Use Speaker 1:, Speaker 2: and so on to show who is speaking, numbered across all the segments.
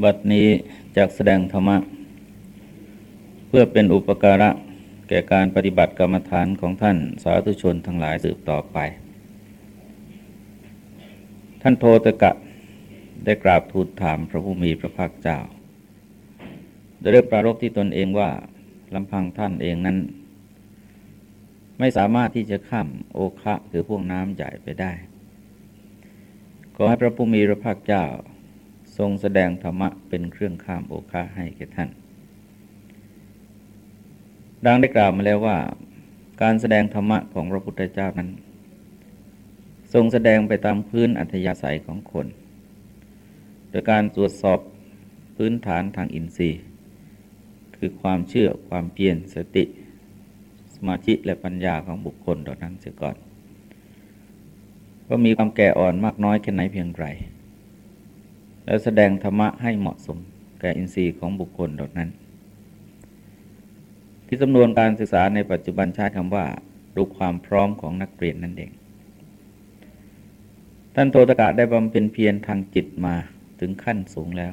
Speaker 1: บัดนี้จากแสดงธรรมะ เพื่อเป็นอุปการะ แก่การปฏิบัติกรรมฐานของท่านสาธุชนทั้งหลายสืบต่อไป ท่านโทตกะได้กราบทูลถามพระผู้มีพระภาคเจ้าโดยเรื่องปรารบที่ตนเองว่าลำพังท่านเองนั้น ไม่สามารถที่จะข้ามโอคะคือพวกน้ำใหญ่ไปได้ ขอให้พระผู้มีพระภาคเจ้า ทรงแสดงธรรมะเป็นเครื่องข้ามโอคะให้แก่ท่าน ดังได้กล่าวมาแล้วว่า การแสดงธรรมะของพระพุทธเจ้านั้น ทรงแสดงไปตามพื้นอัธยาศัยของคน โดยการตรวจสอบพื้นฐานทางอินทรีย์ คือความเชื่อความเพียรสติ สมาธิและปัญญาของบุคคลเหล่านั้นเสียก่อนว่ามีความแก่อ่อนมากน้อยแค่ไหนเพียงไร แล้วแสดงธรรมะให้เหมาะสมแก่อินทรีย์ของบุคคลเหล่านั้น ที่จำนวนการศึกษาในปัจจุบันใช้คำว่าดูความพร้อมของนักเรียนนั่นเอง ท่านโทตกะได้บำเพ็ญเพียรทางจิตมาถึงขั้นสูงแล้ว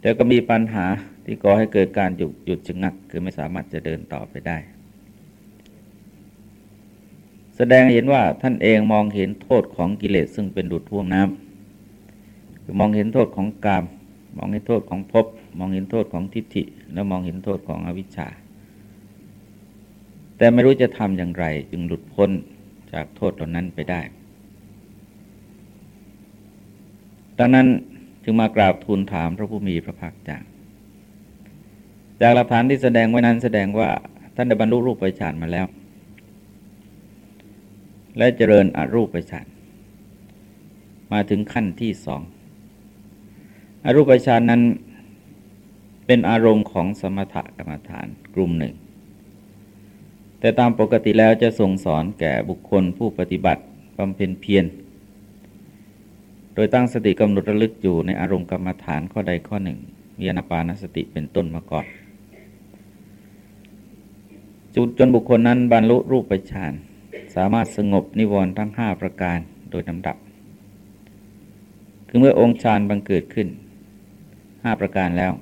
Speaker 1: แต่ก็มีปัญหาที่ก่อให้เกิดการหยุดหยุดชะงัก คือไม่สามารถจะเดินต่อไปได้ แสดงเห็นว่าท่านเองมองเห็นโทษของกิเลสซึ่งเป็นดุจท่วงน้ำ คือมองเห็นโทษของกาม มองเห็นโทษของภพมองเห็นโทษของทิฏฐิ แล้วมองเห็นโทษของอวิชชา แต่ไม่รู้จะทำอย่างไร จึงหลุดพ้นจากโทษเหล่านั้นไปได้ดังนั้นจึงมากราบทูลถามพระผู้มีพระภาคเจ้าจากหลักฐานที่แสดงไว้นั้นแสดงว่าท่านได้บรรลุรูปไปฌานมาแล้ว และเจริญอรูปไปฌานมาถึงขั้นที่สอง อรูปฌานนั้นเป็นอารมณ์ของสมถกรรมฐานกลุ่มหนึ่ง แต่ตามปกติแล้วจะส่งสอนแก่บุคคลผู้ปฏิบัติบำเพ็ญเพียรโดยตั้งสติกำหนดระลึกอยู่ในอารมณ์กรรมฐานข้อใดข้อหนึ่งมีอนาปานสติเป็นต้นมาก่อนจุดจนบุคคลนั้นบรรลุรูปฌานสามารถสงบนิวรณ์ทั้งห้าประการโดยลำดับ คือเมื่อองค์ฌานบังเกิดขึ้น ห้าประการแล้ว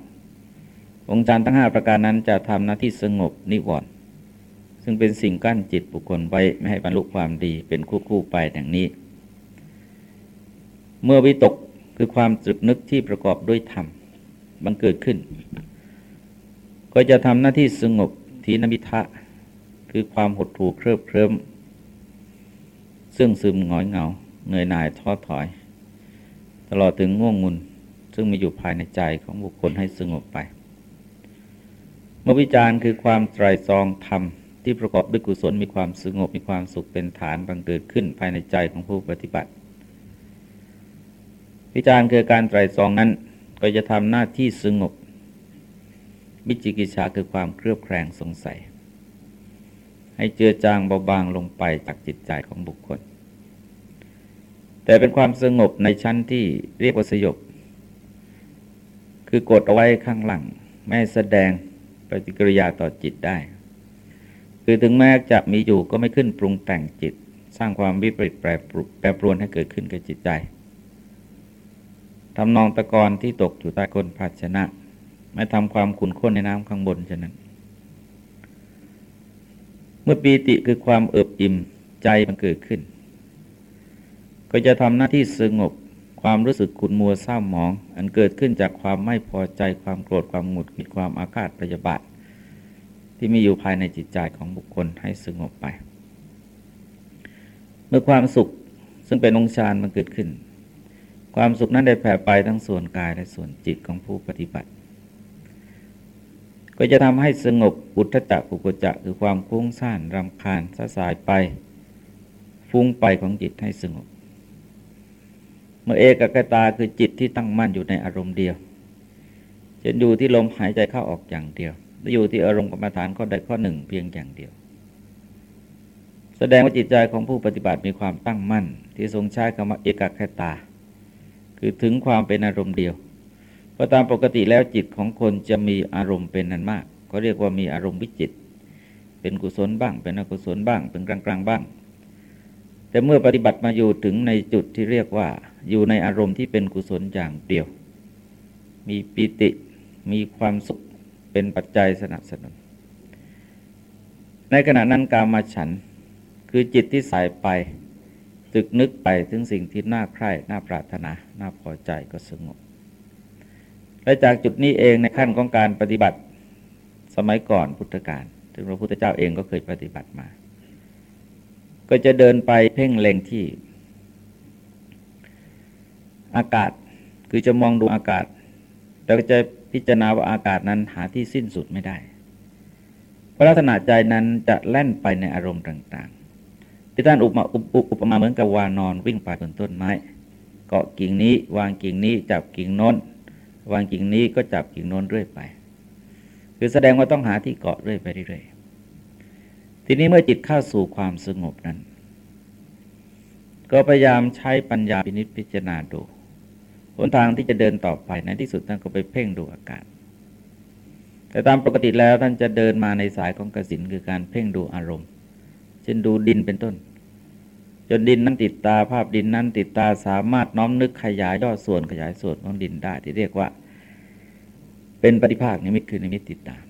Speaker 1: องค์ฌานทั้งห้าประการนั้นจะทำหน้าที่สงบนิวรณ์ซึ่งเป็นสิ่งกั้นจิตบุคคลไว้ไม่ให้บรรลุความดีเป็นคู่คู่ไปดังนี้ เมื่อวิตกคือความตรึกนึกที่ประกอบด้วยธรรมบังเกิดขึ้น ก็จะทำหน้าที่สงบทีนมิทะ คือความหดหู่เคริบเคลิ้มซึ่งซึมหงอยเหงาเงยหน่ายท้อถอย ตลอดถึงง่วงงุน ซึ่งมีอยู่ภายในใจของบุคคลให้สงบไปเมื่อวิจารณ์คือความไตรตรองธรรมที่ประกอบด้วยกุศลมีความสงบมีความสุขเป็นฐานบังเกิดขึ้นภายในใจของผู้ปฏิบัติ วิจารณ์คือการไตรตรองนั้นก็จะทำหน้าที่สงบวิจิกิจฉาคือความเครือบแคลงสงสัย ให้เจือจางเบาบางลงไปจากจิตใจของบุคคล แต่เป็นความสงบในชั้นที่เรียกว่าสยบ คือกดเอาไว้ข้างหลัง ไม่แสดงปฏิกิริยาต่อจิตได้ คือถึงแม้จะมีอยู่ก็ไม่ขึ้นปรุงแต่งจิต สร้างความวิปริตแปรแปรปรวนให้เกิดขึ้นกับจิตใจทำนองตะกอนที่ตกอยู่ใต้ก้นภาชนะ ไม่ทำความขุ่นข้นในน้ำข้างบนฉะนั้น เมื่อปีติคือความเอิบอิ่มใจมันเกิดขึ้น ก็จะทำหน้าที่สงบ ความรู้สึกขุ่นมัวเศร้าหมอง อันเกิดขึ้นจากความไม่พอใจความโกรธความหงุดหงิดความอาฆาตพยาบาทที่มีอยู่ภายในจิตใจของบุคคลให้สงบไป เมื่อความสุขซึ่งเป็นองค์ฌานมันเกิดขึ้น ความสุขนั้นได้แผ่ไปทั้งส่วนกายและส่วนจิตของผู้ปฏิบัติ ก็จะทำให้สงบอุทธจักกุกจักคือความคุ้งซ่านรำคาญสสายไป ฟุ้งไปของจิตให้สงบ มื่อเอกกตาคือจิตที่ตั้งมั่นอยู่ในอารมณ์เดียวจะอยู่ที่ลมหายใจเข้าออกอย่างเดียวและอยู่ที่อารมณ์กรรมฐานข้อใดข้อหนึ่งเพียงอย่างเดียว แสดงว่าจิตใจของผู้ปฏิบัติมีความตั้งมั่น ที่ทรงใช้คำว่าเอกคตา คือถึงความเป็นอารมณ์เดียวเพราะตามปกติแล้วจิตของคนจะมีอารมณ์เป็นนันมากเขาเรียกว่ามีอารมณ์วิจิต เป็นกุศลบ้าง เป็นอกุศลบ้าง เป็นกลางๆบ้าง แต่เมื่อปฏิบัติมาอยู่ถึงในจุดที่เรียกว่า อยู่ในอารมณ์ที่เป็นกุศลอย่างเดียว มีปิติมีความสุขเป็นปัจจัยสนับสนุน ในขณะนั้นกามาฉันคือจิตที่ใส่ไปตึกนึกไปถึงสิ่งที่น่าใคร่น่าปรารถนาน่าพอใจก็สงบและจากจุดนี้เองในขั้นของการปฏิบัติสมัยก่อนพุทธกาลซึ่งพระพุทธเจ้าเองก็เคยปฏิบัติมา ก็จะเดินไปเพ่งเล็งที่ อากาศคือจะมองดูอากาศ แล้วก็จะพิจารณาว่าอากาศนั้นหาที่สิ้นสุดไม่ได้พราะลักษณะใจนั้นจะแล่นไปในอารมณ์ต่างๆที่ท่านอุปมาอุปมาเหมือนกับวานอนวิ่งไปบนต้นไม้ เกาะกิ่งนี้ วางกิ่งนี้จับกิ่งโน้น วางกิ่งนี้ก็จับกิ่งโน้นเรื่อยไป คือแสดงว่าต้องหาที่เกาะเรื่อยไปเรื่อยๆ ทีนี้เมื่อจิตเข้าสู่ความสงบนั้น ก็พยายามใช้ปัญญาพินิจพิจารณาดูหนทางที่จะเดินต่อไปในที่สุดท่านก็ไปเพ่งดูอากาศแต่ตามปกติแล้วท่านจะเดินมาในสายของกสินคือการเพ่งดูอารมณ์ เช่นดูดินเป็นต้น จนดินนั้นติดตาภาพดินนั้นติดตาสามารถน้อมนึกขยายยอดส่วนขยายส่วนของดินได้ที่เรียกว่า เป็นปฏิภาคนิมิตคือนิมิตติดตาม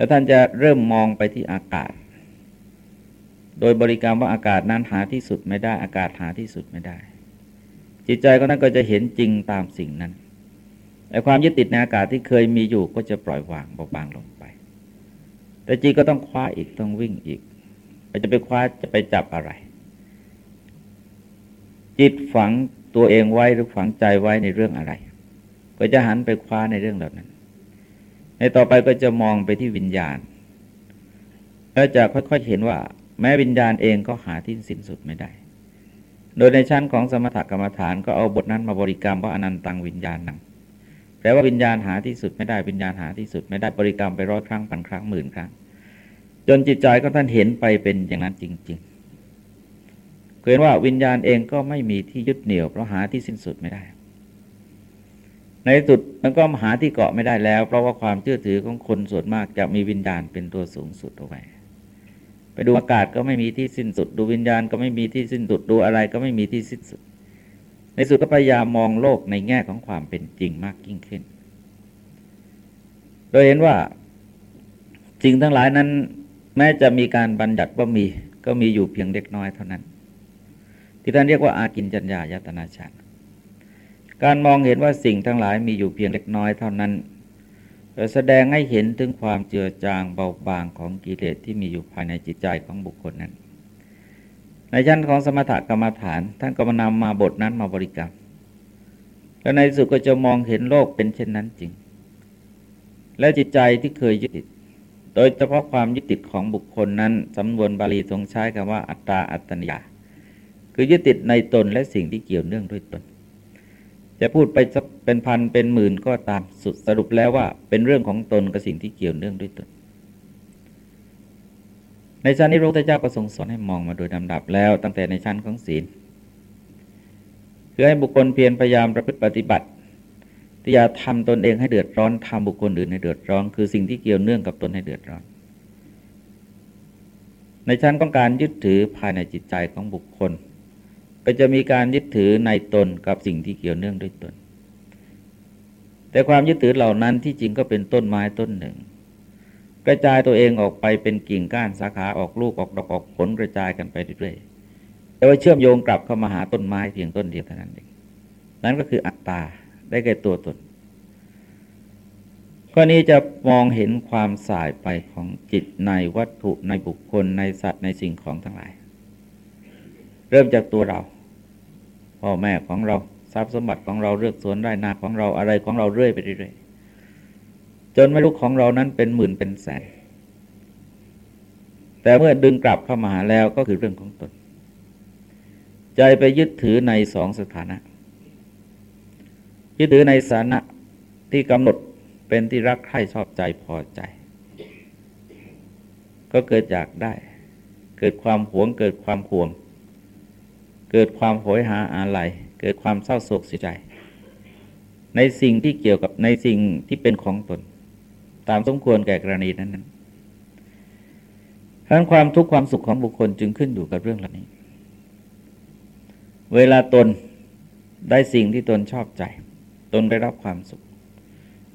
Speaker 1: แล้วท่านจะเริ่มมองไปที่อากาศ โดยบริกรรมว่าอากาศนั้นหาที่สุดไม่ได้ อากาศหาที่สุดไม่ได้ จิตใจของนั้นก็จะเห็นจริงตามสิ่งนั้นแต่ความยึดติดในอากาศที่เคยมีอยู่ก็จะปล่อยวางเบาบางลงไป แต่จิตก็ต้องคว้าอีกต้องวิ่งอีกจะไปคว้าจะไปจับอะไร จิตฝังตัวเองไว้หรือฝังใจไว้ในเรื่องอะไร ก็จะหันไปคว้าในเรื่องเหล่านั้น ในต่อไปก็จะมองไปที่วิญญาณแล้วจะค่อยๆเห็นว่า แม้วิญญาณเองก็หาที่สิ้นสุดไม่ได้ โดยในชั้นของสมถกรรมฐานก็เอาบทนั้นมาบริกรรมว่าอนันตังวิญญาณนังแปลว่าวิญญาณหาที่สุดไม่ได้วิญญาณหาที่สุดไม่ได้บริกรรมไปร้อยครั้งพันครั้งหมื่นครั้ง จนจิตใจก็ท่านเห็นไปเป็นอย่างนั้นจริงๆเห็นว่าวิญญาณเองก็ไม่มีที่ยึดเหนี่ยวเพราะหาที่สิ้นสุดไม่ได้ ในสุดมันก็หาที่เกาะไม่ได้แล้ว เพราะว่าความเชื่อถือของคนส่วนมากจะมีวิญญาณเป็นตัวสูงสุดเอาไว้ไปดูอากาศก็ไม่มีที่สิ้นสุด ดูวิญญาณก็ไม่มีที่สิ้นสุดดูอะไรก็ไม่มีที่สิ้นสุด ในสุดก็พยายามมองโลกในแง่ของความเป็นจริงมากยิ่งขึ้น โดยเห็นว่าจริงทั้งหลายนั้น แม้จะมีการบัญญัติว่ามีก็มีอยู่เพียงเล็กน้อยเท่านั้น ที่ท่านเรียกว่าอากินจัญญายตนาชาต การมองเห็นว่าสิ่งทั้งหลายมีอยู่เพียงเล็กน้อยเท่านั้นแสดงให้เห็นถึงความเจือจางเบาบางของกิเลสที่มีอยู่ภายในจิตใจของบุคคลนั้น ในชั้นของสมถกรรมฐาน ท่านก็มานำมาบทนั้นมาบริกรรม แล้วในสุดก็จะมองเห็นโลกเป็นเช่นนั้นจริง และจิตใจที่เคยยึดติด โดยเฉพาะความยึดติดของบุคคลนั้นสำนวนบาลีทรงใช้คำว่าอัตตาอัตตนิยา คือยึดติดในตนและสิ่งที่เกี่ยวเนื่องด้วยตน จะพูดไปเป็นพันเป็นหมื่นก็ตามสุดสรุปแล้วว่าเป็นเรื่องของตนกับสิ่งที่เกี่ยวเนื่องด้วยตน ในชั้นนี้พระพุทธเจ้าก็ทรงสอนให้มองมาโดยลำดับแล้วตั้งแต่ในชั้นของศีลคือให้บุคคลเพียรพยายามประพฤติปฏิบัติที่จะทำตนเองให้เดือดร้อนทำบุคคลอื่นให้เดือดร้อน คือสิ่งที่เกี่ยวเนื่องกับตนให้เดือดร้อน ในชั้นของการยึดถือภายในจิตใจของบุคคล ก็จะมีการยึดถือในตนกับสิ่งที่เกี่ยวเนื่องด้วยตน แต่ความยึดถือเหล่านั้นที่จริงก็เป็นต้นไม้ต้นหนึ่ง กระจายตัวเองออกไปเป็นกิ่งก้านสาขาออกลูกออกดอกออกผลกระจายกันไปเรื่อยๆแต่ว่าเชื่อมโยงกลับเข้ามาหาต้นไม้เพียงต้นเดียวเท่านั้นเองนั่นก็คืออัตตาได้แก่ตัวตนข้อนี้จะมองเห็นความสายไปของจิตในวัตถุในบุคคลในสัตว์ในสิ่งของทั้งหลาย เริ่มจากตัวเรา พ่อแม่ของเราทรัพย์สมบัติของเราเลือกสวนไร่นาของเราอะไรของเราเรื่อยไปเรื่อยจนไม่รู้ของเรานั้นเป็นหมื่นเป็นแสน แต่เมื่อดึงกลับเข้ามาหาแล้วก็คือเรื่องของตน ใจไปยึดถือในสองสถานะ ยึดถือในสถานะที่กำหนดเป็นที่รักใคร่ชอบใจพอใจ ก็เกิดจากได้ เกิดความหวงเกิดความห่วง เกิดความโหยหาอะไรเกิดความเศร้าโศกเสียใจ ในสิ่งที่เกี่ยวกับในสิ่งที่เป็นของตน ตามสมควรแก่กรณีนั้นนั้นทั้งความทุกข์ความสุขของบุคคลจึงขึ้นอยู่กับเรื่องเหล่านี้ เวลาตนได้สิ่งที่ตนชอบใจ ตนได้รับความสุข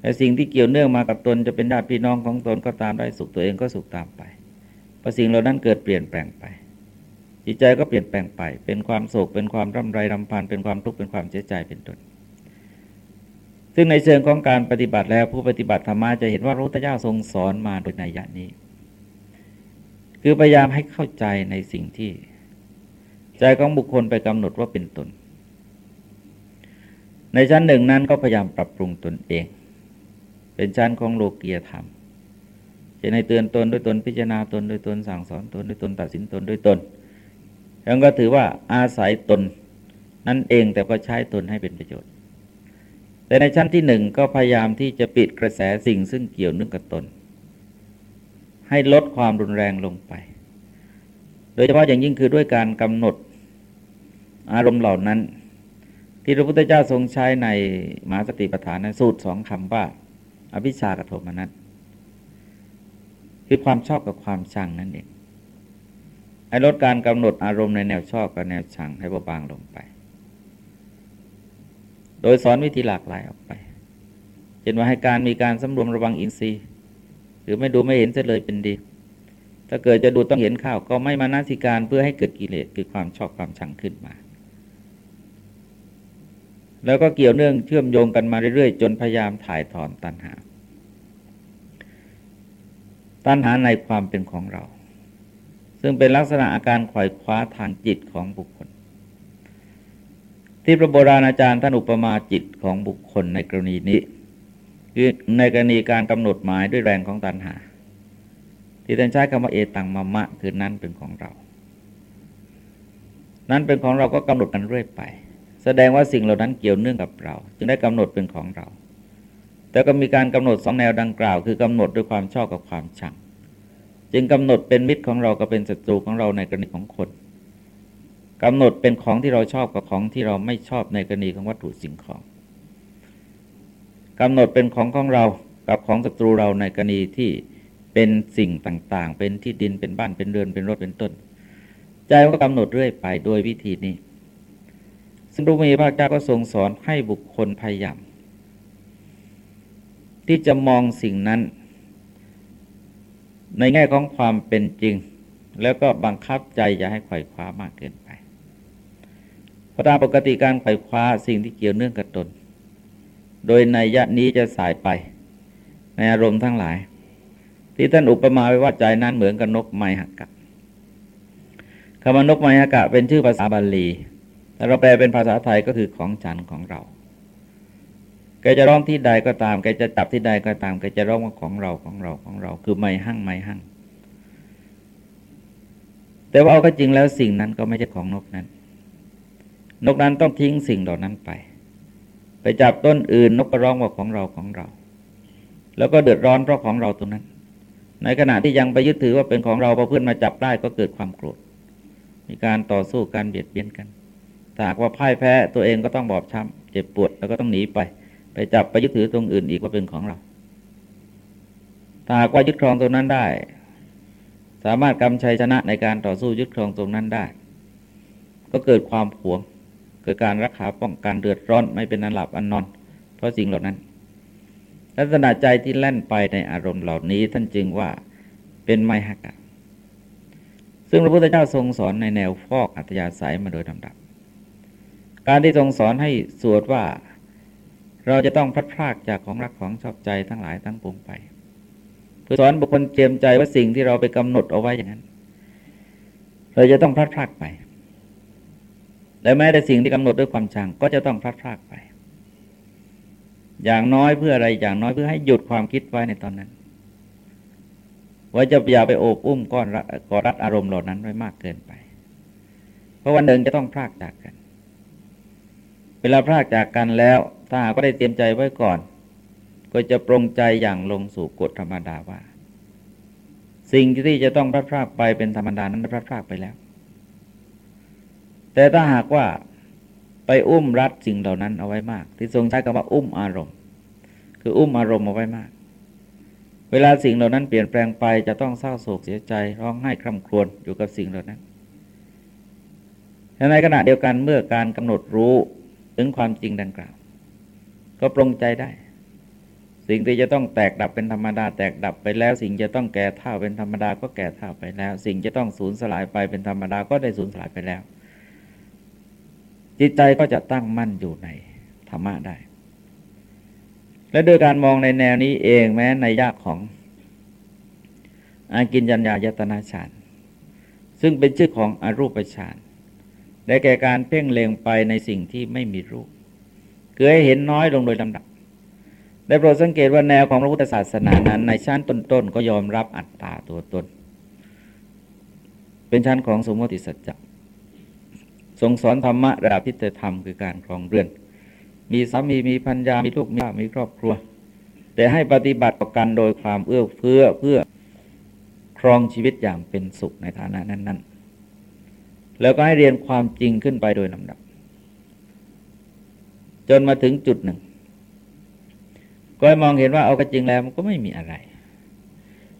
Speaker 1: แต่สิ่งที่เกี่ยวเนื่องมากับตนจะเป็นญาติพี่น้องของตนก็ตามได้สุขตัวเองก็สุขตามไปพอสิ่งเหล่านั้นเกิดเปลี่ยนแปลงไป จิตใจก็เปลี่ยนแปลงไป เป็นความโศก เป็นความร่ำไรรำพัน เป็นความทุกข์ เป็นความเสียใจ เป็นต้น ซึ่งในเชิงของการปฏิบัติแล้วผู้ปฏิบัติธรรมะจะเห็นว่าพระพุทธเจ้าทรงสอนมาโดยในยะนี้ คือพยายามให้เข้าใจในสิ่งที่ ใจของบุคคลไปกำหนดว่าเป็นตน ในชั้นหนึ่งนั้นก็พยายามปรับปรุงตนเอง เป็นชั้นของโลกียธรรมจะในเตือนตนด้วยตนพิจารณาตนด้วยตนสั่งสอนตนด้วยตนตัดสินตนด้วยตน แล้วก็ถือว่าอาศัยตนนั่นเองแต่ก็ใช้ตนให้เป็นประโยชน์ แต่ในชั้นที่หนึ่งก็พยายามที่จะปิดกระแสสิ่งซึ่งเกี่ยวเนื่องกับตน ให้ลดความรุนแรงลงไป โดยเฉพาะอย่างยิ่งคือด้วยการกำหนดอารมณ์เหล่านั้น ที่พระพุทธเจ้าทรงใช้ในมหาสติปัฏฐานในสูตรสองคำว่า อภิชากับโทมนัสคือความชอบกับความชังนั่นเอง ให้ลดการกำหนดอารมณ์ในแนวชอบกับแนวชังให้เบาบางลงไป โดยสอนวิธีหลากหลายออกไปเช่นว่าให้การมีการสำรวมระวังอินทรีย์ หรือไม่ดูไม่เห็นเสียเลยเป็นดี ถ้าเกิดจะดูต้องเห็นข้าวก็ไม่มานาสิการเพื่อให้เกิดกิเลสคือความชอบความชังขึ้นมา แล้วก็เกี่ยวเนื่องเชื่อมโยงกันมาเรื่อยๆ จนพยายามถ่ายถอนตัณหา ตัณหาในความเป็นของเรา ซึ่งเป็นลักษณะอาการขวายคว้าทางจิตของบุคคล ที่พระโบราณอาจารย์ท่านอุปมาจิตของบุคคลในกรณีนี้คือในกรณีการกำหนดหมายด้วยแรงของตัณหา ที่ท่านใช้คำว่าเอตังมะมะ คือนั้นเป็นของเรา นั้นเป็นของเราก็กำหนดกันเรื่อยไป แสดงว่าสิ่งเหล่านั้นเกี่ยวเนื่องกับเรา จึงได้กำหนดเป็นของเรา แต่ก็มีการกำหนดสองแนวดังกล่าว คือกำหนดด้วยความชอบกับความชัง จึงกำหนดเป็นมิตรของเราก็เป็นศัตรูของเราในกรณีของคนกำหนดเป็นของที่เราชอบกับของที่เราไม่ชอบในกรณีของวัตถุสิ่งของกำหนดเป็นของของเรากับของศัตรูเราในกรณีที่เป็นสิ่งต่างๆ เป็นที่ดินเป็นบ้านเป็นเรือนเป็นรถเป็นต้น ใจก็กำหนดเรื่อยไปโดยวิธีนี้ ซึ่งพระมีพระเจ้าก็ทรงสอนให้บุคคลพยายามที่จะมองสิ่งนั้น ในแง่ของความเป็นจริง แล้วก็บังคับใจอย่าให้ไขว่คว้ามากเกินไปเพราะตามปกติการไขว่คว้าสิ่งที่เกี่ยวเนื่องกับตน โดยในยะนี้จะสายไป ในอารมณ์ทั้งหลาย ที่ท่านอุปมาไว้ว่าใจนั้นเหมือนกับนกไมหักะคำว่านกไมหักะเป็นชื่อภาษาบาลีแต่เราแปลเป็นภาษาไทยก็คือของฉันของเรา จะร้องที่ใดก็ตาม แกจะจับที่ใดก็ตาม แกจะร้องว่าของเราของเราของเรา คือไม่หั่งไม่หั่ง แต่ว่าเอาก็จริงแล้วสิ่งนั้นก็ไม่ใช่ของนกนั้น นกนั้นต้องทิ้งสิ่งเหล่านั้นไป ไปจับต้นอื่นนกก็ร้องว่าของเราของเรา แล้วก็เดือดร้อนเพราะของเราตรงนั้น ในขณะที่ยังไปยึดถือว่าเป็นของเราพอเพื่อนมาจับได้ก็เกิดความโกรธ มีการต่อสู้การเบียดเบียนกัน ถ้าหากว่าพ่ายแพ้ตัวเองก็ต้องบอบช้ำเจ็บปวดแล้วก็ต้องหนีไป ไปจับไปยึดถือตรงอื่นอีกว่าเป็นของเราถ้าหากว่ายึดครองตรงนั้นได้ สามารถกำชัยชนะในการต่อสู้ยึดครองตรงนั้นได้ ก็เกิดความผวง เกิดการรักษาป้องกันเดือดร้อนไม่เป็นอันหลับอันนอน เพราะสิ่งเหล่านั้น ลักษณะใจที่แล่นไปในอารมณ์เหล่านี้ท่านจึงว่าเป็นไมหักะซึ่งพระพุทธเจ้าทรงสอนในแนวฟอกอัตยาศัยมาโดยลำดับ การที่ทรงสอนให้สวดว่า เราจะต้องพัดพลากจากของรักของชอบใจทั้งหลายทั้งปวงไปเพื่อสอนบุคคลเจียมใจว่าสิ่งที่เราไปกำหนดเอาไว้อย่างนั้น เราจะต้องพลัดพรากไปและแม้แต่สิ่งที่กำหนดด้วยความชังก็จะต้องพลัดพรากไป อย่างน้อยเพื่ออะไรอย่างน้อยเพื่อให้หยุดความคิดไว้ในตอนนั้นว่าจะอย่าไปโอบอุ้มก้อนกอรัดอารมณ์เหล่านั้นไว้มากเกินไป เพราะวันหนึ่งจะต้องพรากจากกัน เวลาพรากจากกันแล้ว ถ้าหากก็ได้เตรียมใจไว้ก่อน ก็จะปรงใจอย่างลงสู่กฎธรรมดาว่า สิ่งที่จะต้องพลาดพลาดไปเป็นธรรมดานั้นพลาดพลาดไปแล้ว แต่ถ้าหากว่าไปอุ้มรัดสิ่งเหล่านั้นเอาไว้มาก ที่ทรงใช้คำว่าอุ้มอารมณ์ คืออุ้มอารมณ์เอาไว้มาก เวลาสิ่งเหล่านั้นเปลี่ยนแปลงไปจะต้องเศร้าโศกเสียใจร้องไห้คร่ำครวญอยู่กับสิ่งเหล่านั้นในขณะเดียวกันเมื่อการกำหนดรู้ถึงความจริงดังกล่าว ก็ปรงใจได้ สิ่งที่จะต้องแตกดับเป็นธรรมดา แตกดับไปแล้ว สิ่งจะต้องแก่เท่าเป็นธรรมดาก็แก่เท่าไปแล้ว สิ่งจะต้องสูญสลายไปเป็นธรรมดาก็ได้สูญสลายไปแล้ว จิตใจก็จะตั้งมั่นอยู่ในธรรมะได้ และโดยการมองในแนวนี้เองแม้ในยากของอากินยัญญายตนาฌานซึ่งเป็นชื่อของอรูปฌานได้แก่การเพ่งเล็งไปในสิ่งที่ไม่มีรูป คือให้เห็นน้อยลงโดยลำดับ ได้โปรดสังเกตว่าแนวของพระพุทธศาสนานั้น ในชั้นต้นๆก็ยอมรับอัตตาตัวตน เป็นชั้นของสมมติสัจจะทรงสอนธรรมะระดับทิฏฐธรรมคือการครองเรือน มีสามีมีพัญญามีลูกมีบ้ามีครอบครัว แต่ให้ปฏิบัติต่อกันโดยความเอื้อเฟื้อเพื่อครองชีวิตอย่างเป็นสุขในฐานะนั้น ๆ แล้วก็ให้เรียนความจริงขึ้นไปโดยลำดับ จนมาถึงจุดหนึ่ง ก็ให้มองเห็นว่าเอากระจริงแล้วมันก็ไม่มีอะไร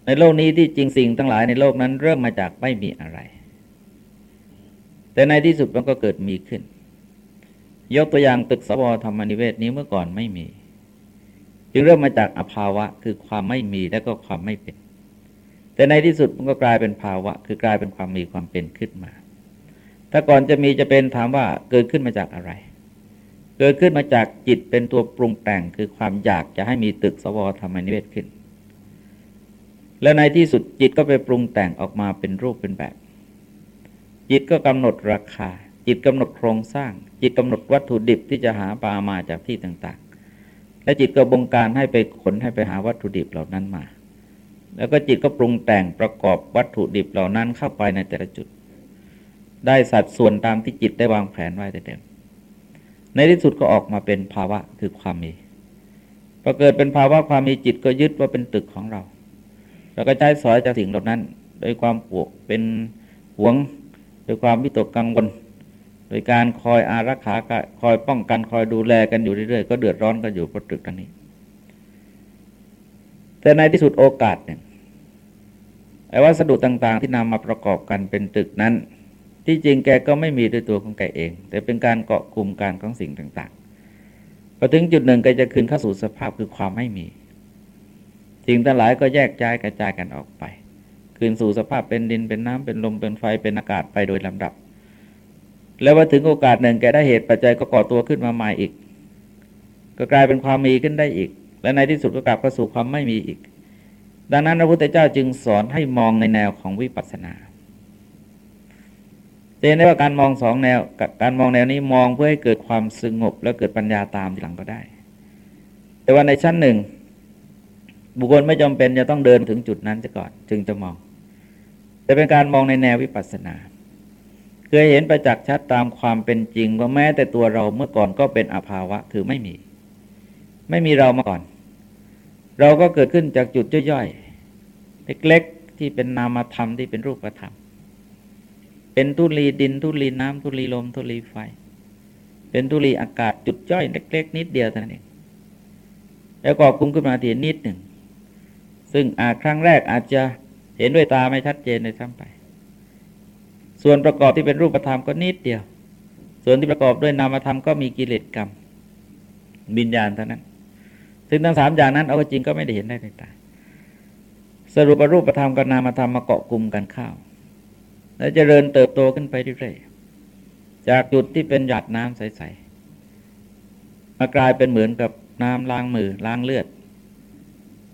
Speaker 1: ในโลกนี้ที่จริงสิ่งทั้งหลายในโลกนั้นเริ่มมาจากไม่มีอะไร แต่ในที่สุดมันก็เกิดมีขึ้น ยกตัวอย่างตึกสวธรรมนิเวศนี้เมื่อก่อนไม่มี จึงเริ่มมาจากอภาวะคือความไม่มีและก็ความไม่เป็น แต่ในที่สุดมันก็กลายเป็นภาวะ คือกลายเป็นความมีความเป็นขึ้นมา ถ้าก่อนจะมีจะเป็นถามว่าเกิดขึ้นมาจากอะไร เกิดขึ้นมาจากจิตเป็นตัวปรุงแต่งคือความอยากจะให้มีตึกสวธรรมนิเวศขึ้น และในที่สุดจิตก็ไปปรุงแต่งออกมาเป็นรูปเป็นแบบ จิตก็กำหนดราคา จิตกำหนดโครงสร้าง จิตกำหนดวัตถุดิบที่จะหาปลามาจากที่ต่างๆ และจิตก็บงการให้ไปขนให้ไปหาวัตถุดิบเหล่านั้นมา แล้วก็จิตก็ปรุงแต่งประกอบวัตถุดิบเหล่านั้นเข้าไปในแต่ละจุด ได้สัดส่วนตามที่จิตได้วางแผนไว้แต่เดิม ในที่สุดก็ออกมาเป็นภาวะคือความมีพอเกิดเป็นภาวะความมีจิตก็ยึดว่าเป็นตึกของเราแล้วก็ใช้สอยจากสิ่งเหล่านั้น โดยความปวกเป็นหวง โดยความวิตกกังวลโดยการคอยอารักขาคอยป้องกันคอยดูแลกันอยู่เรื่อยๆ ก็เดือดร้อนกันอยู่เพราะตึกนั้นนี้ แต่ในที่สุดโอกาสเนี่ยไอ้วัสดุต่าง ๆ ที่นำมาประกอบกันเป็นตึกนั้น ที่จริงแกก็ไม่มีด้วยตัวของแกเอง แต่เป็นการเกาะกลุ่มการของสิ่งต่างๆพอถึงจุดหนึ่งแกจะคืนเข้าสู่สภาพคือความไม่มีสิ่งทั้งหลายก็แยกย้ายกระจายกันออกไป คืนสู่สภาพเป็นดินเป็นน้ำเป็นลมเป็นไฟเป็นอากาศไปโดยลำดับ แล้วว่าถึงโอกาสหนึ่งแกได้เหตุปัจจัยก็ก่อตัวขึ้นมาใหม่อีก ก็กลายเป็นความมีขึ้นได้อีก และในที่สุดก็กลับเข้าสู่ความไม่มีอีก ดังนั้นพระพุทธเจ้าจึงสอนให้มองในแนวของวิปัสสนา เห็นได้ว่าการมองสองแนว การมองแนวนี้มองเพื่อให้เกิดความสงบ แล้วเกิดปัญญาตามทีหลังก็ได้ แต่ว่าในชั้นหนึ่ง บุคคลไม่จำเป็นจะต้องเดินถึงจุดนั้นจะก่อน จึงจะมอง แต่เป็นการมองในแนววิปัสสนาเคยเห็นประจักษ์ชัดตามความเป็นจริงว่าแม้แต่ตัวเราเมื่อก่อนก็เป็นอภาวะคือไม่มี ไม่มีเรามาก่อน เราก็เกิดขึ้นจากจุดย่อยๆเล็กๆที่เป็นนามธรรมที่เป็นรูปธรรม เป็นทุลีดินทุลีน้ำทุลีลมทุลีไฟ เป็นทุลีอากาศจุดจ้อยเล็กๆนิดเดียวเท่านั้นเองแล้วก็คุมขึ้นมาทีนิดหนึ่ง ซึ่งอาครั้งแรกอาจจะเห็นด้วยตาไม่ชัดเจนเลยซ้ำไป ส่วนประกอบที่เป็นรูปธรรมก็นิดเดียว ส่วนที่ประกอบด้วยนามธรรมก็มีกิเลสกรรมบิญญาณเท่านั้น ซึ่งทั้งสามอย่างนั้นเอาจริงก็ไม่ได้เห็นได้ในตาสรุปรูปธรรมกับนามธรรมมาเกาะกลุ่มกันเข้า และเจริญเติบโตขึ้นไปเรื่อยๆจากจุดที่เป็นหยาดน้ำใสๆมากลายเป็นเหมือนกับน้ำล้างมือล้างเลือด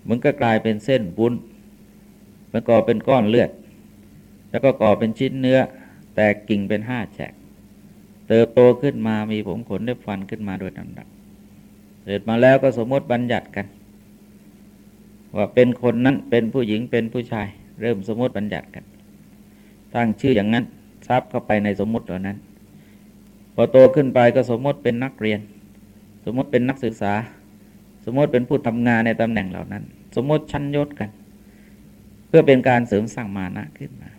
Speaker 1: มันก็กลายเป็นเส้นบุ้นมันก่อเป็นก้อนเลือด แล้วก็ก่อเป็นชิ้นเนื้อ แตกกิ่งเป็นห้าแฉก เติบโตขึ้นมามีผมขนได้ฟันขึ้นมาโดยลำดับเกิดมาแล้วก็สมมติบัญญัติกัน ว่าเป็นคนนั้นเป็นผู้หญิงเป็นผู้ชาย เริ่มสมมติบัญญัติกัน ตั้งชื่ออย่างนั้นซับเข้าไปในสมมติเหล่านั้น พอโตขึ้นไปก็สมมติเป็นนักเรียน สมมติเป็นนักศึกษา สมมติเป็นผู้ทำงานในตำแหน่งเหล่านั้น สมมติชั้นยศกัน เพื่อเป็นการเสริมสร้างมานะขึ้นมา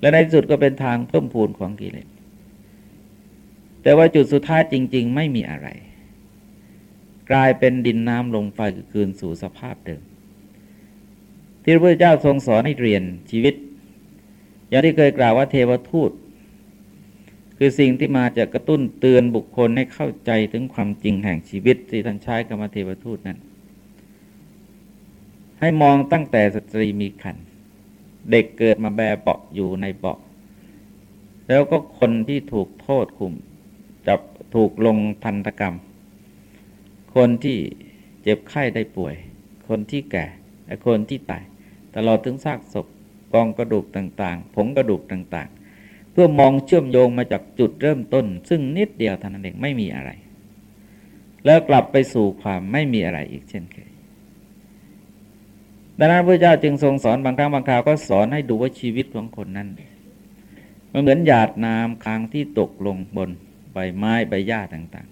Speaker 1: และในที่สุดก็เป็นทางเพิ่มพูนของกิเลสแต่ว่าจุดสุดท้ายจริง ๆ ไม่มีอะไร กลายเป็นดินน้ำลงไฟคืนสู่สภาพเดิม ที่พระพุทธเจ้าทรงสอนให้เรียนชีวิต อย่างที่เคยกล่าวว่าเทวทูต คือสิ่งที่มาจะกระตุ้นเตือนบุคคลให้เข้าใจถึงความจริงแห่งชีวิตที่ท่านใช้กรรมเทวทูตนั้น ให้มองตั้งแต่สตรีมีคันเด็กเกิดมาแบเบาะอยู่ในเบาะ แล้วก็คนที่ถูกโทษคุมจับถูกลงทันตกรรม คนที่เจ็บไข้ได้ป่วย คนที่แก่และคนที่ตาย ตลอดถึงซากศพ กองกระดูกต่างๆ ผงกระดูกต่างๆ เพื่อมองเชื่อมโยงมาจากจุดเริ่มต้น ซึ่งนิดเดียวเท่านั้นเองไม่มีอะไร แล้วกลับไปสู่ความไม่มีอะไรอีกเช่นเคยดังนั้นพระเจ้าจึงทรงสอนบางครั้งบางคราวก็สอนให้ดูว่าชีวิตของคนนั้นมันเหมือนหยาดน้ำค้างที่ตกลงบนใบไม้ใบหญ้าต่าง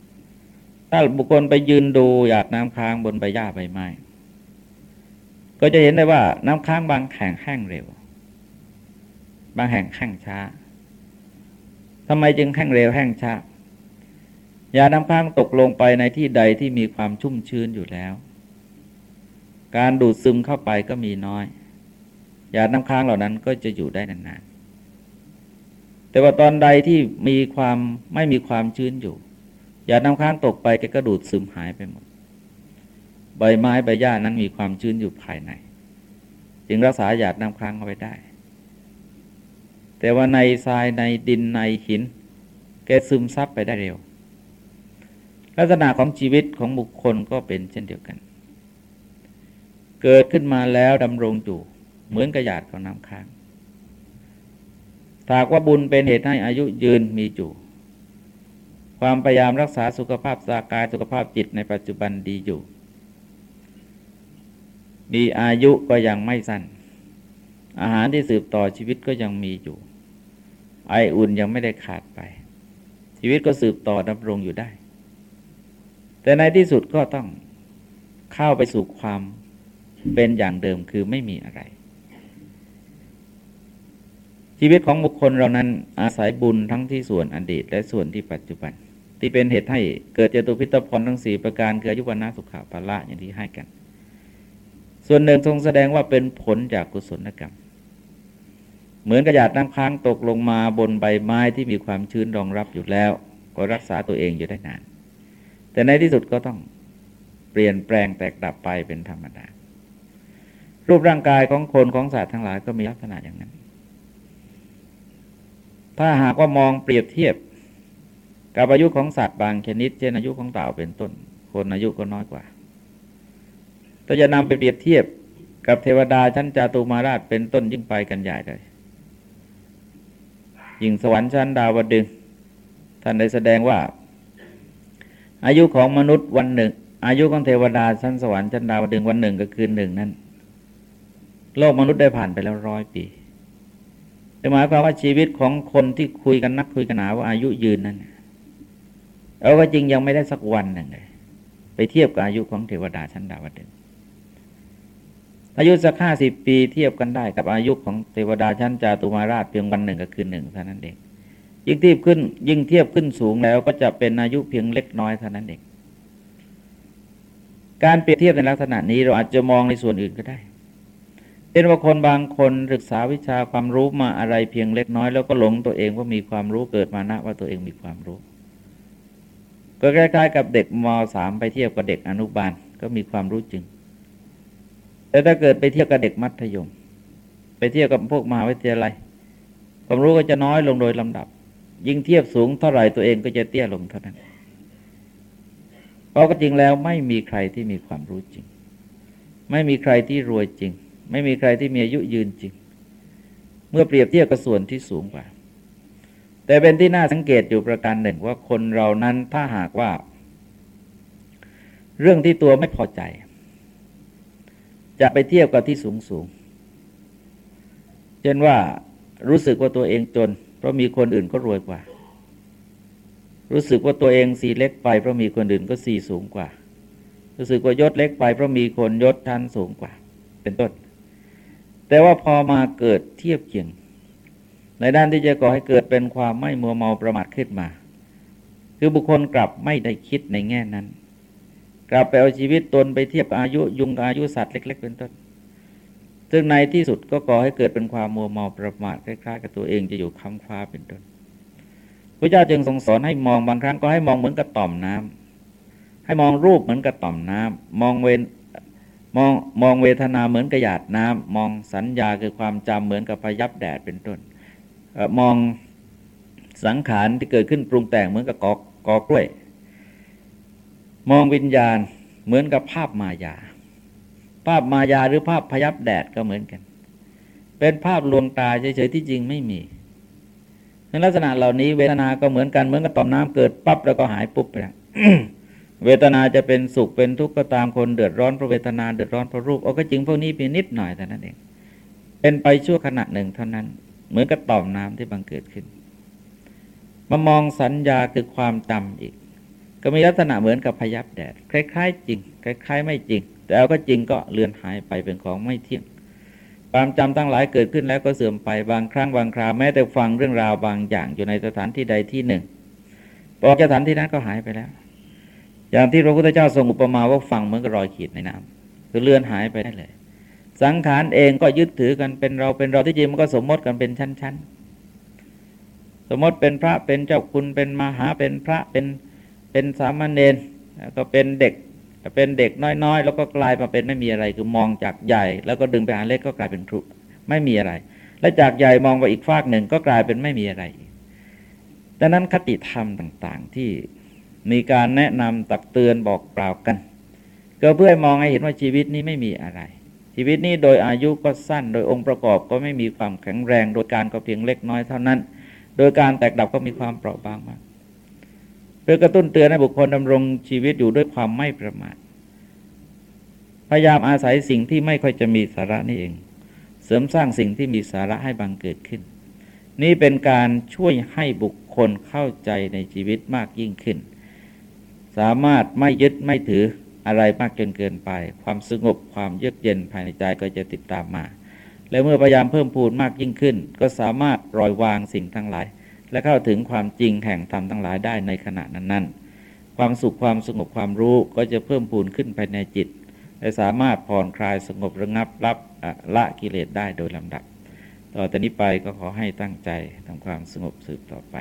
Speaker 1: ๆ ถ้าบุคคลไปยืนดูหยาดน้ำค้างบนใบหญ้าใบไม้ ก็จะเห็นได้ว่าน้ำค้างบางแห่งแห้งเร็ว บางแห่งแห้งช้าทำไมจึงแห้งเร็วแห้งช้ายาน้ำค้างตกลงไปในที่ใดที่มีความชุ่มชื้นอยู่แล้ว การดูดซึมเข้าไปก็มีน้อยยาน้ำค้างเหล่านั้นก็จะอยู่ได้นานๆแต่ว่าตอนใดที่มีความไม่มีความชื้นอยู่ยาดน้ำค้างตกไปแกก็ดูดซึมหายไปหมด ใบไม้ใบหญ้านั้นมีความชื้นอยู่ภายใน จึงรักษาหยาดน้ำค้างเอาไว้ได้ แต่ว่าในทรายในดินในหิน แกซึมซับไปได้เร็ว ลักษณะของชีวิตของบุคคลก็เป็นเช่นเดียวกัน เกิดขึ้นมาแล้วดำรงอยู่เหมือนกระหยาดของน้ำค้างหากว่าบุญเป็นเหตุให้อายุยืนมีอยู่ ความพยายามรักษาสุขภาพสากายสุขภาพจิตในปัจจุบันดีอยู่ มีอายุก็ยังไม่สั้น อาหารที่สืบต่อชีวิตก็ยังมีอยู่ ไออุ่นยังไม่ได้ขาดไป ชีวิตก็สืบต่อดำรงอยู่ได้ แต่ในที่สุดก็ต้องเข้าไปสู่ความเป็นอย่างเดิมคือไม่มีอะไร ชีวิตของบุคคลเรานั้นอาศัยบุญทั้งที่ส่วนอดีต และส่วนที่ปัจจุบัน ที่เป็นเหตุให้เกิดเจตุพิตพรทั้งสี่ประการคืออายุวันาสุขาภละอย่างที่ให้กัน ส่วนหนึ่งทรงแสดงว่าเป็นผลจากกุศลกรรม เหมือนกระยาดน้ำค้างตกลงมาบนใบไม้ที่มีความชื้นรองรับอยู่แล้ว ก็รักษาตัวเองอยู่ได้นาน แต่ในที่สุดก็ต้องเปลี่ยนแปลงแตกดับไปเป็นธรรมดา รูปร่างกายของคนของสัตว์ทั้งหลายก็มีลักษณะอย่างนั้น ถ้าหากว่ามองเปรียบเทียบกับอายุของสัตว์บางชนิด เช่นอายุของเต่าเป็นต้น คนอายุก็น้อยกว่า ถ้าจะนำไปเปรียบเทียบกับเทวดาชั้นจาตุมาราชเป็นต้นยิ่งไปกันใหญ่เลยยิ่งสวรรค์ชั้นดาวดึง ท่านได้แสดงว่า อายุของมนุษย์วันหนึ่ง อายุของเทวดาชั้นสวรรค์ชั้นดาวดึงวันหนึ่งก็คือหนึ่งนั้น โลกมนุษย์ได้ผ่านไปแล้วร้อยปีหมายความว่าชีวิตของคนที่คุยกันนักคุยกันหนาว่าอายุยืนนั้นเอาก็จริงยังไม่ได้สักวันหนึ่งเลยไปเทียบกับอายุของเทวดาชั้นดาวดึง อายุสักห้าสิบปีเทียบกันได้กับอายุของเทวดาชั้นจาตุมาราชเพียงวันหนึ่งก็คือหนึ่งเท่านั้นเองยิ่งเทียบขึ้นยิ่งเทียบขึ้นสูงแล้วก็จะเป็นอายุเพียงเล็กน้อยเท่านั้นเองการเปรียบเทียบในลักษณะนี้เราอาจจะมองในส่วนอื่นก็ได้เป็นว่าคนบางคนศึกษาวิชาความรู้มาอะไรเพียงเล็กน้อย แล้วก็หลงตัวเองว่ามีความรู้เกิดมานะว่าตัวเองมีความรู้ ก็คล้ายๆกับเด็กมสามไปเทียบกับเด็กอนุบาลก็มีความรู้จริง แต่ถ้าเกิดไปเทียบกับเด็กมัธยม ไปเทียบกับพวกมหาวิทยาลัยความรู้ก็จะน้อยลงโดยลำดับ ยิ่งเทียบสูงเท่าไหร่ตัวเองก็จะเตี้ยลงเท่านั้นเพราะก็จริงแล้วไม่มีใครที่มีความรู้จริง ไม่มีใครที่รวยจริง ไม่มีใครที่มีอายุยืนจริง เมื่อเปรียบเทียบกับส่วนที่สูงกว่า แต่เป็นที่น่าสังเกตอยู่ประการหนึ่งว่าคนเรานั้นถ้าหากว่า เรื่องที่ตัวไม่พอใจ จะไปเทียบกับที่สูงสูงเช่นว่ารู้สึกว่าตัวเองจน เพราะมีคนอื่นก็รวยกว่า รู้สึกว่าตัวเองสีเล็กไปเพราะมีคนอื่นก็สีสูงกว่า รู้สึกว่ายศเล็กไปเพราะมีคนยศทันสูงกว่า เป็นต้น แต่ว่าพอมาเกิดเทียบเคียงในด้านที่จะก่อให้เกิดเป็นความไม่มัวเมาประมาทขึ้นมา คือบุคคลกลับไม่ได้คิดในแง่นั้น กลับไปเอาชีวิตตนไปเทียบอายุยุงอายุสัตว์เล็ก ๆ เป็นต้น ซึ่งในที่สุดก็ก่อให้เกิดเป็นความมัวเมาประมาทคล้ายๆกับตัวเองจะอยู่ค้ำคว้าเป็นต้นพระเจ้าจึงทรงสอนให้มองบางครั้งก็ให้มองเหมือนกับต่อมน้ำให้มองรูปเหมือนกับต่อมน้ำมองเวนมองมองเวทนาเหมือนกระหยาดน้ำมองสัญญาคือความจำเหมือนกับพยับแดดเป็นต้นมองสังขารที่เกิดขึ้นปรุงแต่งเหมือนกับกอกอกล้วย มองวิญญาณเหมือนกับภาพมายา ภาพมายาหรือภาพพยับแดดก็เหมือนกัน เป็นภาพลวงตาเฉยๆที่จริงไม่มีในลักษณะเหล่านี้เวทนา ก็เหมือนกันเหมือนกับต่อมน้ำเกิดปั๊บแล้วก็หายปุ๊บไปแล้วเวทนาจะเป็นสุขเป็นทุกข์ก็ตามคนเดือดร้อนเพราะเวทนาเดือดร้อนเพราะรูปเอาก็จริงพวกนี้เพียงนิดหน่อยแต่นั้นเอง เป็นไปชั่วขณะหนึ่งเท่านั้น เหมือนกับต่อมน้ำที่บังเกิดขึ้นมามองสัญญาคือความจำอีก ก็มีลักษณะเหมือนกับพยับแดด คล้าย ๆ จริง คล้าย ๆ ไม่จริง แต่เอาก็จริงก็เลือนหายไปเป็นของไม่เที่ยง ความจำตั้งหลายเกิดขึ้นแล้วก็เสื่อมไปบางครั้งบางคราวแม้แต่ฟังเรื่องราวบางอย่างอยู่ในสถานที่ใดที่หนึ่งบอสถานที่นั้นก็หายไปแล้ว อย่างที่พระพุทธเจ้าทรงอุปมาว่าฟังเหมือนกับรอยขีดในน้ำคือเลือนหายไปได้เลย สังขารเองก็ยึดถือกันเป็นเราเป็นเราที่จริงมันก็สมมติกันเป็นชั้นๆสมมติเป็นพระเป็นเจ้าคุณเป็นมหาเป็นพระเป็น เป็นสามเณรก็เป็นเด็กเป็นเด็กน้อยๆ แล้วก็กลายมาเป็นไม่มีอะไรคือมองจากใหญ่ แล้วก็ดึงไปหาเล็กก็กลายเป็นครุไม่มีอะไร และจากใหญ่มองไปอีกฝากหนึ่งก็กลายเป็นไม่มีอะไรดังนั้นคติธรรมต่างๆที่มีการแนะนำตักเตือนบอกกล่าวกัน ก็เพื่อมองให้เห็นว่าชีวิตนี้ไม่มีอะไร ชีวิตนี้โดยอายุก็สั้น โดยองค์ประกอบก็ไม่มีความแข็งแรง โดยการก็เพียงเล็กน้อยเท่านั้น โดยการแตกดับก็มีความเปราะบางมาก พื่อกระตุ้นเตือนให้บุคคลดำรงชีวิตอยู่ด้วยความไม่ประมาทพยายามอาศัยสิ่งที่ไม่ค่อยจะมีสาระนี่เอง เสริมสร้างสิ่งที่มีสาระให้บังเกิดขึ้น นี่เป็นการช่วยให้บุคคลเข้าใจในชีวิตมากยิ่งขึ้น สามารถไม่ยึดไม่ถืออะไรมากจนเกินไป ความสงบความเยือกเย็นภายในใจก็จะติดตามมา และเมื่อพยายามเพิ่มพูนมากยิ่งขึ้น ก็สามารถปล่อยวางสิ่งทั้งหลาย และเข้าถึงความจริงแห่งธรรมทั้งหลายได้ในขณะนั้นๆ ความสุขความสงบความรู้ก็จะเพิ่มพูนขึ้นภายในจิต และสามารถผ่อนคลายสงบระงับรับละกิเลสได้โดยลำดับ ต่อแต่นี้ไปก็ขอให้ตั้งใจทำความสงบสืบต่อไป